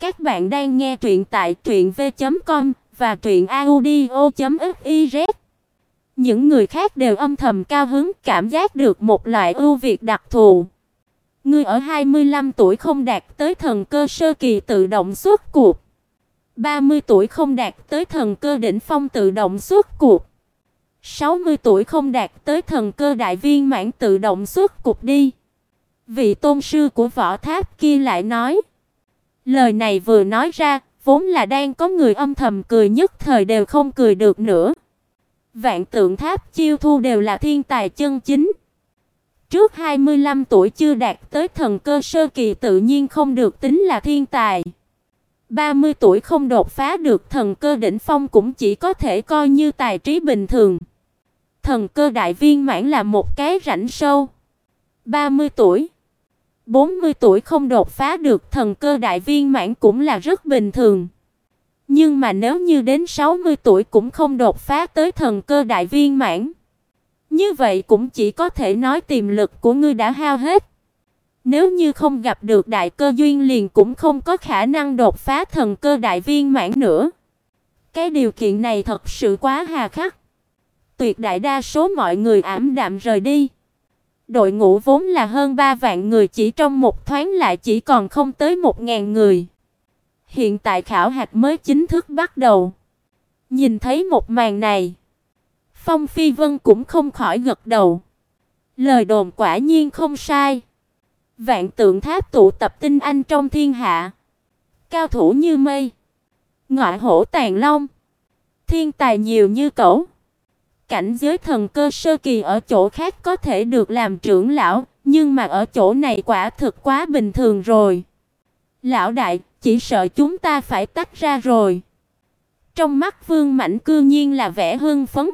Các bạn đang nghe truyện tại truyệnv.com và truyệnaudio.fiz. Những người khác đều âm thầm cao hứng, cảm giác được một loại ưu việt đặc thù. Người ở 25 tuổi không đạt tới thần cơ sơ kỳ tự động xuất cuộc. 30 tuổi không đạt tới thần cơ đỉnh phong tự động xuất cuộc. 60 tuổi không đạt tới thần cơ đại viên mãn tự động xuất cuộc đi. Vị tôn sư của võ tháp kia lại nói. Lời này vừa nói ra, vốn là đang có người âm thầm cười nhất thời đều không cười được nữa. Vạn Tượng Tháp chiêu thu đều là thiên tài chân chính. Trước 25 tuổi chưa đạt tới thần cơ sơ kỳ tự nhiên không được tính là thiên tài. 30 tuổi không đột phá được thần cơ đỉnh phong cũng chỉ có thể coi như tài trí bình thường. Thần cơ đại viên mãn là một cái rãnh sâu. 30 tuổi 40 tuổi không đột phá được thần cơ đại viên mãn cũng là rất bình thường. Nhưng mà nếu như đến 60 tuổi cũng không đột phá tới thần cơ đại viên mãn, như vậy cũng chỉ có thể nói tiềm lực của ngươi đã hao hết. Nếu như không gặp được đại cơ duyên liền cũng không có khả năng đột phá thần cơ đại viên mãn nữa. Cái điều kiện này thật sự quá hà khắc. Tuyệt đại đa số mọi người ảm đạm rời đi. Đội ngũ vốn là hơn 3 vạn người chỉ trong một thoáng lại chỉ còn không tới 1000 người. Hiện tại khảo hạch mới chính thức bắt đầu. Nhìn thấy một màn này, Phong Phi Vân cũng không khỏi gật đầu. Lời đồn quả nhiên không sai. Vạn tượng tháp tụ tập tinh anh trong thiên hạ. Cao thủ như mây. Ngọa hổ tàn long. Thiên tài nhiều như cẩu. Cảnh giới thần cơ sơ kỳ ở chỗ khác có thể được làm trưởng lão, nhưng mà ở chỗ này quả thực quá bình thường rồi. Lão đại, chỉ sợ chúng ta phải tách ra rồi. Trong mắt Vương Mạnh cư nhiên là vẻ hưng phấn.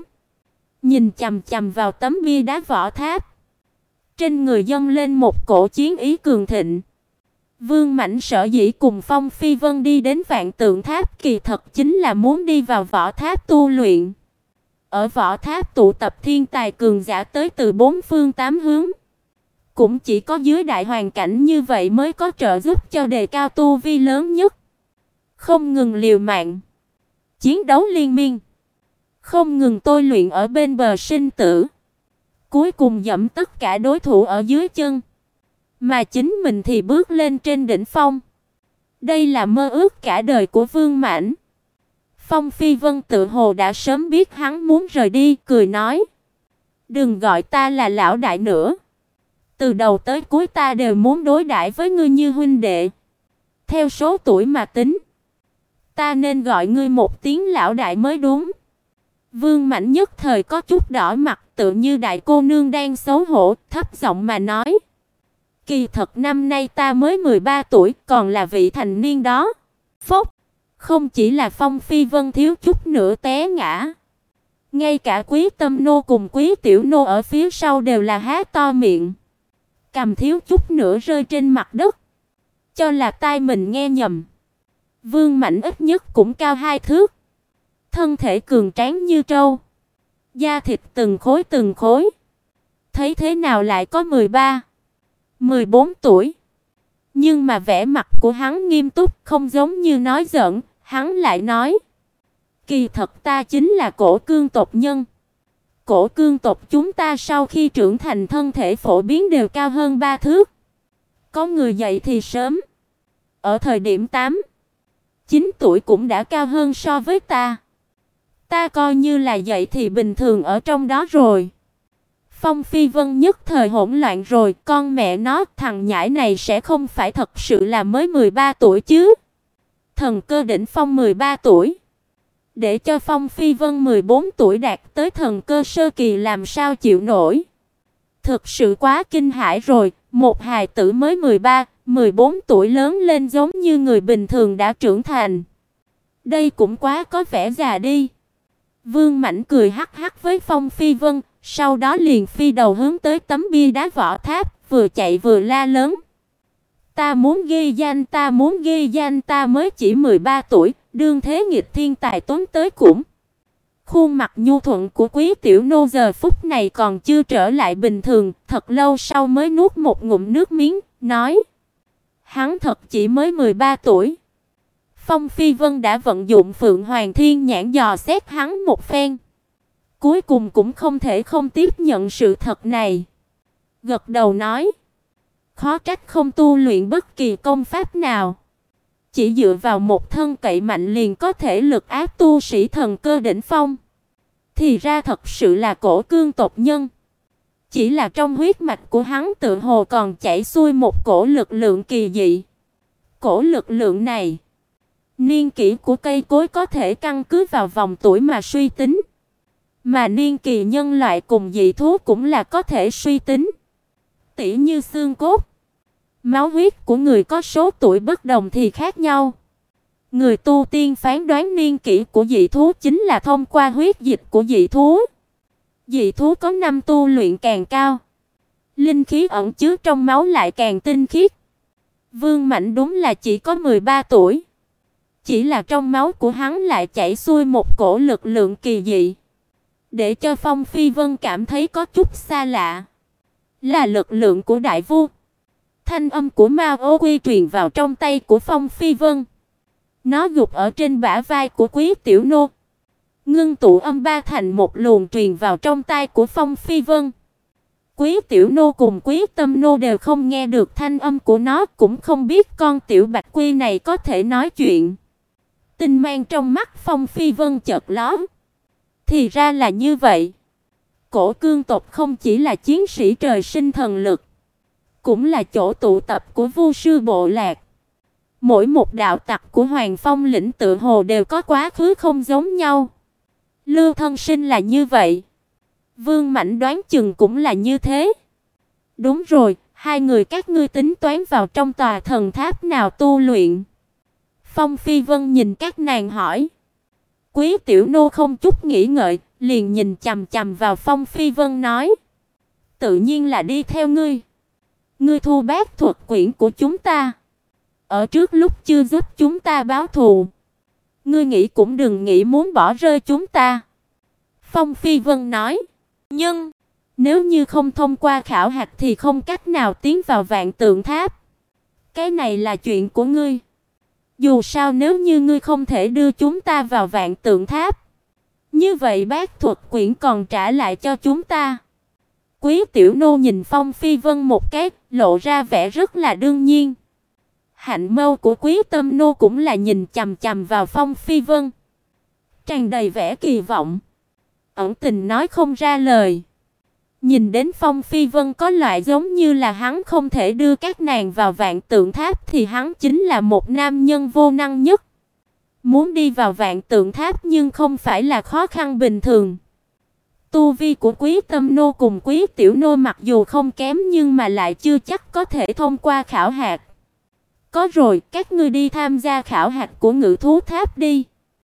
Nhìn chằm chằm vào tấm bia đá vỏ tháp. Trên người dâng lên một cổ chiến ý cường thịnh. Vương Mạnh sở dĩ cùng Phong Phi Vân đi đến Vạn Tượng Tháp kỳ thật chính là muốn đi vào võ tháp tu luyện. Ở võ tháp tụ tập thiên tài cường giả tới từ bốn phương tám hướng. Cũng chỉ có dưới đại hoàn cảnh như vậy mới có trợ giúp cho đề cao tu vi lớn nhất. Không ngừng liều mạng, chiến đấu liên miên, không ngừng tôi luyện ở bên bờ sinh tử. Cuối cùng dẫm tất cả đối thủ ở dưới chân, mà chính mình thì bước lên trên đỉnh phong. Đây là mơ ước cả đời của Vương Mãnh. Phong Phi Vân tự hồ đã sớm biết hắn muốn rời đi, cười nói: "Đừng gọi ta là lão đại nữa. Từ đầu tới cuối ta đều muốn đối đãi với ngươi như huynh đệ. Theo số tuổi mà tính, ta nên gọi ngươi một tiếng lão đại mới đúng." Vương Mạnh nhất thời có chút đỏ mặt, tự như đại cô nương đang xấu hổ, thấp giọng mà nói: "Kỳ thật năm nay ta mới 13 tuổi, còn là vị thành niên đó." Phốc không chỉ là Phong Phi Vân thiếu chút nữa té ngã, ngay cả Quý Tâm nô cùng Quý Tiểu nô ở phía sau đều là há to miệng, cầm thiếu chút nữa rơi trên mặt đất. Cho là tai mình nghe nhầm. Vương Mạnh ít nhất cũng cao hai thước, thân thể cường tráng như trâu, da thịt từng khối từng khối. Thấy thế nào lại có 13, 14 tuổi. Nhưng mà vẻ mặt của hắn nghiêm túc, không giống như nói giỡn, Hắn lại nói: "Kỳ thật ta chính là cổ cương tộc nhân. Cổ cương tộc chúng ta sau khi trưởng thành thân thể phổ biến đều cao hơn ba thước. Có người dậy thì sớm, ở thời điểm 8, 9 tuổi cũng đã cao hơn so với ta. Ta coi như là dậy thì bình thường ở trong đó rồi." Phong Phi Vân nhất thời hỗn loạn rồi, con mẹ nó, thằng nhãi này sẽ không phải thật sự là mới 13 tuổi chứ? Thần cơ đỉnh phong 13 tuổi. Để cho Phong Phi Vân 14 tuổi đạt tới thần cơ sơ kỳ làm sao chịu nổi. Thực sự quá kinh hãi rồi, một hài tử mới 13, 14 tuổi lớn lên giống như người bình thường đã trưởng thành. Đây cũng quá có vẻ già đi. Vương Mãnh cười hắc hắc với Phong Phi Vân, sau đó liền phi đầu hướng tới tấm bia đá vỏ tháp, vừa chạy vừa la lớn. Ta muốn ghi danh, ta muốn ghi danh, ta mới chỉ 13 tuổi, đương thế nghịch thiên tài tốn tới cũng. Khuôn mặt nhu thuận của Quý tiểu nô giờ phút này còn chưa trở lại bình thường, thật lâu sau mới nuốt một ngụm nước miếng, nói: "Hắn thật chỉ mới 13 tuổi, Phong Phi Vân đã vận dụng Phượng Hoàng Thiên nhãn dò xét hắn một phen. Cuối cùng cũng không thể không tiếp nhận sự thật này. Gật đầu nói: "Khó trách không tu luyện bất kỳ công pháp nào, chỉ dựa vào một thân cậy mạnh liền có thể lực áp tu sĩ thần cơ đỉnh phong." Thì ra thật sự là cổ cương tộc nhân. Chỉ là trong huyết mạch của hắn tự hồ còn chảy xuôi một cổ lực lượng kỳ dị. Cổ lực lượng này, niên kỷ của cây cối có thể căn cứ vào vòng tuổi mà suy tính, mà niên kỳ nhân loại cùng dị thú cũng là có thể suy tính tỉ như xương cốt, máu huyết của người có số tuổi bất đồng thì khác nhau. Người tu tiên phán đoán niên kỷ của dị thú chính là thông qua huyết dịch của dị thú. Dị thú có năm tu luyện càng cao, linh khí ẩn chứa trong máu lại càng tinh khiết. Vương Mạnh đúng là chỉ có 13 tuổi. Chỉ là trong máu của hắn lại chảy xuôi một cổ lực lượng kỳ dị, để cho Phong Phi Vân cảm thấy có chút xa lạ. Là lực lượng của đại vu. Thanh âm của Ma Ô Quy truyền vào trong tay của Phong Phi Vân. Nó gục ở trên bả vai của Quý Tiểu Nô. Ngưng tụ âm ba thành một luồng truyền vào trong tai của Phong Phi Vân. Quý Tiểu Nô cùng Quý Tâm Nô đều không nghe được thanh âm của nó, cũng không biết con tiểu Bạch Quy này có thể nói chuyện. Tinh mang trong mắt Phong Phi Vân chợt lóe. Thì ra là như vậy. Cổ cương tộc không chỉ là chiến sĩ trời sinh thần lực, cũng là chỗ tụ tập của vô sư bộ lạc. Mỗi một đạo tặc của Hoàng Phong lĩnh tự hồ đều có quá khứ không giống nhau. Lưu Thân Sinh là như vậy. Vương Mạnh đoán chừng cũng là như thế. Đúng rồi, hai người các ngươi tính toán vào trong tòa thần tháp nào tu luyện? Phong Phi Vân nhìn các nàng hỏi. Quý Tiểu Nô không chút nghĩ ngợi, liền nhìn chằm chằm vào Phong Phi Vân nói: "Tự nhiên là đi theo ngươi. Ngươi thu bát thuật quyển của chúng ta." Ở trước lúc chưa giúp chúng ta báo thù, ngươi nghĩ cũng đừng nghĩ muốn bỏ rơi chúng ta." Phong Phi Vân nói. "Nhưng nếu như không thông qua khảo hạch thì không cách nào tiến vào Vạn Tượng Tháp. Cái này là chuyện của ngươi. Dù sao nếu như ngươi không thể đưa chúng ta vào Vạn Tượng Tháp, như vậy bác thuật quyển còn trả lại cho chúng ta." Quý Tiểu Nô nhìn Phong Phi Vân một cái, lộ ra vẻ rất là đương nhiên. Hạnh mâu của Quý Tâm nô cũng là nhìn chằm chằm vào Phong Phi Vân, tràn đầy vẻ kỳ vọng, ẩn tình nói không ra lời. Nhìn đến Phong Phi Vân có loại giống như là hắn không thể đưa các nàng vào Vạn Tượng Tháp thì hắn chính là một nam nhân vô năng nhất. Muốn đi vào Vạn Tượng Tháp nhưng không phải là khó khăn bình thường. Tu vi của Quý Tâm nô cùng Quý Tiểu nô mặc dù không kém nhưng mà lại chưa chắc có thể thông qua khảo hạch. Có rồi, các ngươi đi tham gia khảo hạch của Ngự thú tháp đi."